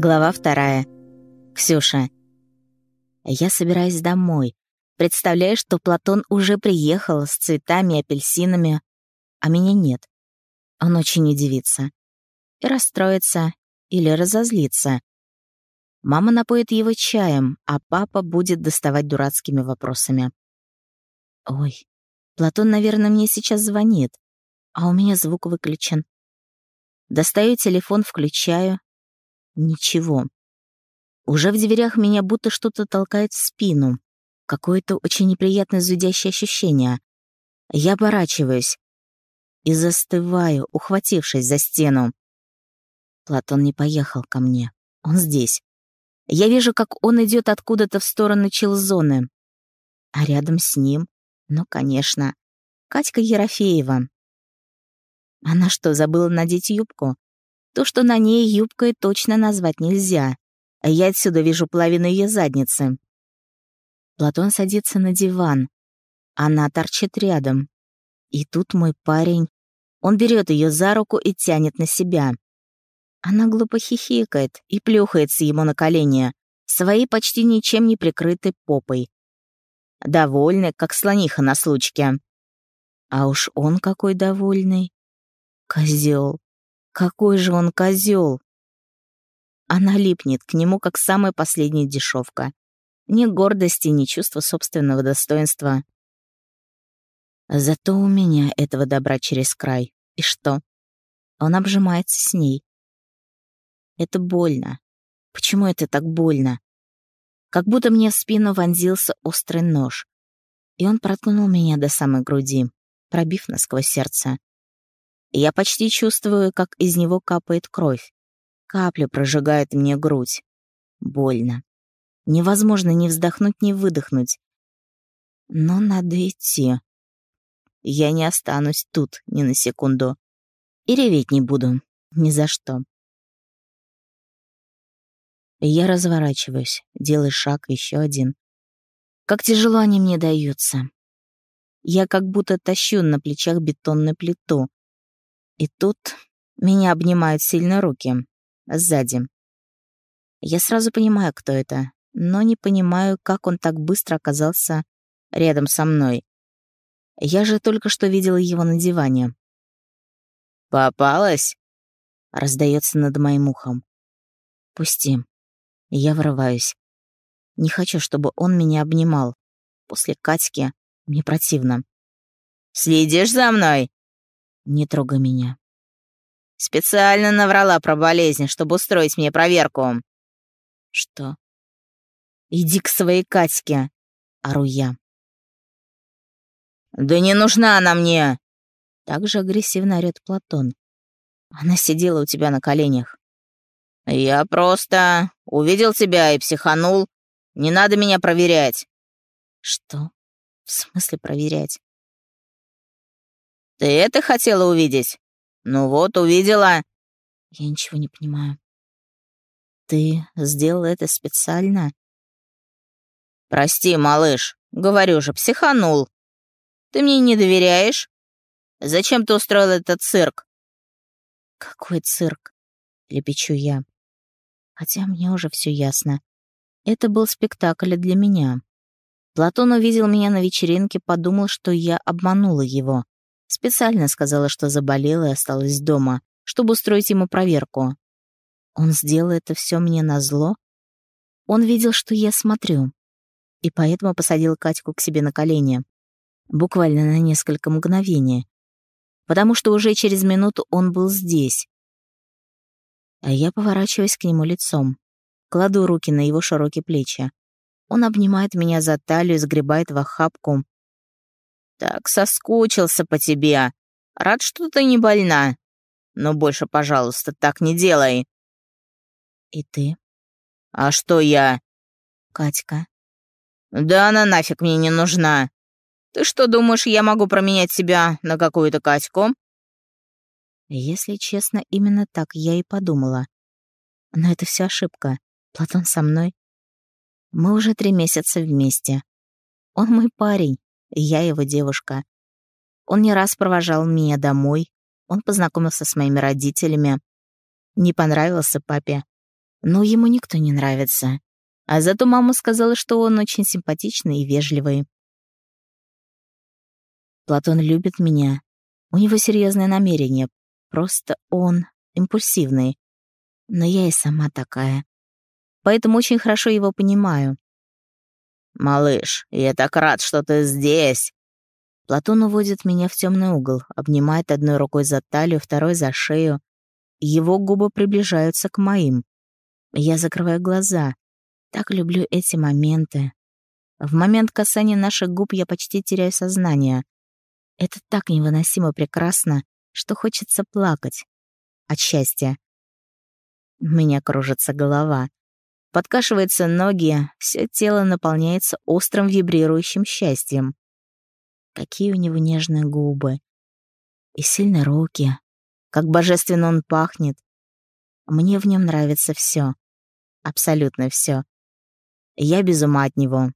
Глава вторая. Ксюша. Я собираюсь домой. Представляю, что Платон уже приехал с цветами и апельсинами, а меня нет. Он очень удивится. И расстроится или разозлится. Мама напоит его чаем, а папа будет доставать дурацкими вопросами. Ой, Платон, наверное, мне сейчас звонит, а у меня звук выключен. Достаю телефон, включаю, Ничего. Уже в дверях меня будто что-то толкает в спину. Какое-то очень неприятное зудящее ощущение. Я оборачиваюсь и застываю, ухватившись за стену. Платон не поехал ко мне. Он здесь. Я вижу, как он идет откуда-то в сторону челзоны. А рядом с ним, ну, конечно, Катька Ерофеева. Она что, забыла надеть юбку? То, что на ней юбкой точно назвать нельзя. А я отсюда вижу половину ее задницы. Платон садится на диван. Она торчит рядом. И тут мой парень. Он берет ее за руку и тянет на себя. Она глупо хихикает и плюхается ему на колени, своей почти ничем не прикрытой попой. Довольный, как слониха на случке. А уж он какой довольный. Козел. Какой же он козел! Она липнет к нему, как самая последняя дешевка. Ни гордости, ни чувства собственного достоинства. Зато у меня этого добра через край. И что? Он обжимается с ней. Это больно. Почему это так больно? Как будто мне в спину вонзился острый нож. И он проткнул меня до самой груди, пробив насквозь сердце. Я почти чувствую, как из него капает кровь. Капля прожигает мне грудь. Больно. Невозможно ни вздохнуть, ни выдохнуть. Но надо идти. Я не останусь тут ни на секунду. И реветь не буду. Ни за что. Я разворачиваюсь, делаю шаг, еще один. Как тяжело они мне даются. Я как будто тащу на плечах бетонную плиту, и тут меня обнимают сильно руки. Сзади. Я сразу понимаю, кто это, но не понимаю, как он так быстро оказался рядом со мной. Я же только что видела его на диване. «Попалась?» — раздается над моим ухом. «Пусти. Я врываюсь. Не хочу, чтобы он меня обнимал. После Катьки мне противно». «Следишь за мной?» Не трогай меня. Специально наврала про болезнь, чтобы устроить мне проверку. Что? Иди к своей Катьке, ору я. Да не нужна она мне! Так же агрессивно орёт Платон. Она сидела у тебя на коленях. Я просто увидел тебя и психанул. Не надо меня проверять. Что? В смысле проверять? Ты это хотела увидеть? Ну вот, увидела. Я ничего не понимаю. Ты сделал это специально? Прости, малыш, говорю же, психанул. Ты мне не доверяешь? Зачем ты устроил этот цирк? Какой цирк? Лепечу я. Хотя мне уже все ясно. Это был спектакль для меня. Платон увидел меня на вечеринке, подумал, что я обманула его. Специально сказала, что заболела и осталась дома, чтобы устроить ему проверку. Он сделал это все мне назло. Он видел, что я смотрю, и поэтому посадил Катьку к себе на колени. Буквально на несколько мгновений. Потому что уже через минуту он был здесь. А я поворачиваюсь к нему лицом. Кладу руки на его широкие плечи. Он обнимает меня за талию, сгребает в охапку, так соскучился по тебе. Рад, что ты не больна. Но больше, пожалуйста, так не делай. И ты? А что я? Катька. Да она нафиг мне не нужна. Ты что, думаешь, я могу променять себя на какую-то Катьку? Если честно, именно так я и подумала. Но это все ошибка. Платон со мной. Мы уже три месяца вместе. Он мой парень я его девушка. Он не раз провожал меня домой, он познакомился с моими родителями. Не понравился папе. Но ему никто не нравится. А зато мама сказала, что он очень симпатичный и вежливый. Платон любит меня. У него серьезное намерение. Просто он импульсивный. Но я и сама такая. Поэтому очень хорошо его понимаю. «Малыш, я так рад, что ты здесь!» Платон уводит меня в темный угол, обнимает одной рукой за талию, второй за шею. Его губы приближаются к моим. Я закрываю глаза. Так люблю эти моменты. В момент касания наших губ я почти теряю сознание. Это так невыносимо прекрасно, что хочется плакать. От счастья. У меня кружится голова. Подкашиваются ноги, все тело наполняется острым вибрирующим счастьем. Какие у него нежные губы. И сильные руки. Как божественно он пахнет. Мне в нем нравится все, Абсолютно все. Я без ума от него.